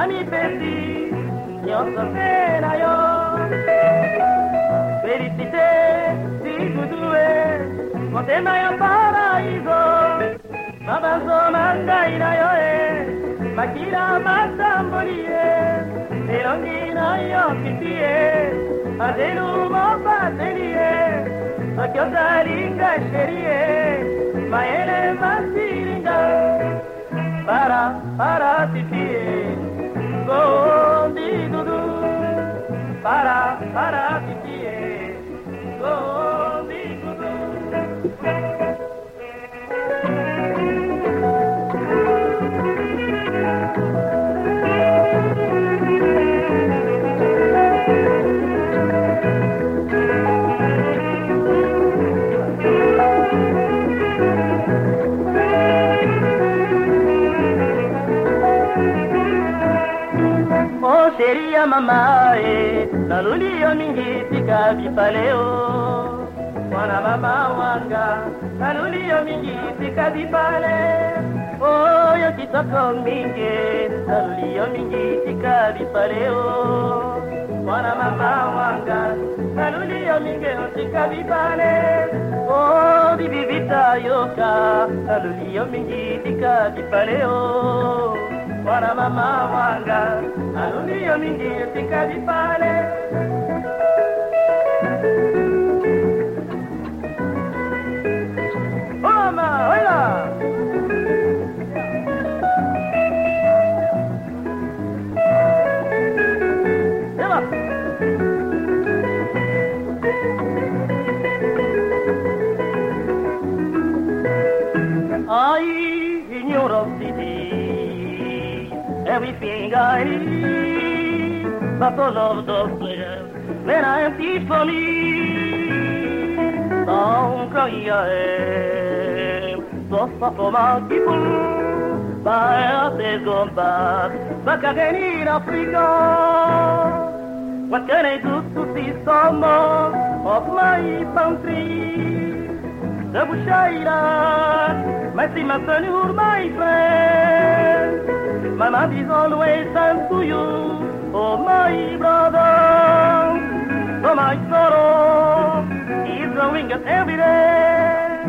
amipesi nyonso mpe na yo felicite sikudue motema ya paraiso mabanzoma ngai na yo e makila matamboli ye elongi na yo kiti ye azelu mopateli ye soki ozalinga sheri ye mayele masilinga para para titi ye gondi oh, dudu para para titi ye Oh chérie ya mama e naluli yo mingi tika bipaleo mwana mama wanga naluli yo mingi tika bipale oh yo kitoko mingi naluli yo mingi tika bipaleo mwana mama wanga naluli yo mingi tika bipale oh bibi vita yoka naluli yo mingi tika bipaleo mwana mama wanga aluniyo mingi etikali pale mama oila Eva. Everything I need, but all of those pleasures that are empty for me. Don't cry, I am so far from my people. My heart has gone back, back again in Africa. What can I do to see some of my country? The Bushaira, my son, you're my friend. My mouth is always turned to you, oh my brother. So my sorrow is growing up every day.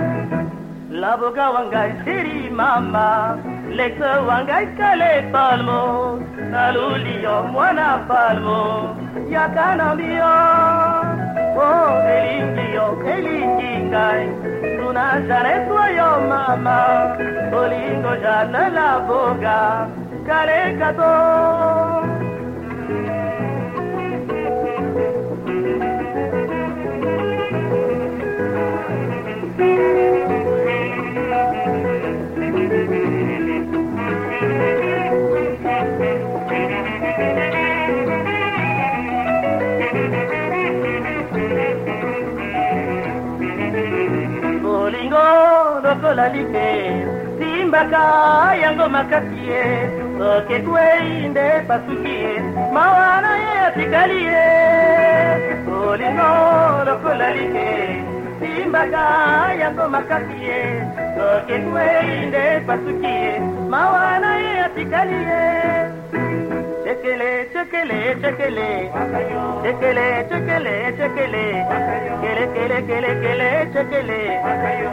Laboga wangai siri mama, leksa wangai kale palmo, nalulio mwana palmo, yakana mbio. Oh, elingio, elingingai, tuna jane tuayo mama, olingo jana laboga, kale kato. bolingo lokola like simbaka yango makasi ye soki ekwei nde pasuki ye mawa na ye atikali ye bolingo lokola like simbaka yango makasi ye soki ekwei nde pasuki ye mawa ye atikali ye Chekele, chekele, chekele. Chekele, chekele, chekele. Kele, kele, kele, kele, chekele.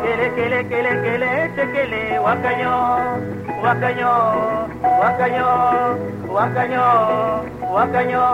Kele, kele, kele, kele, chekele. Wakayo, wakayo, wakayo, wakayo, wakayo.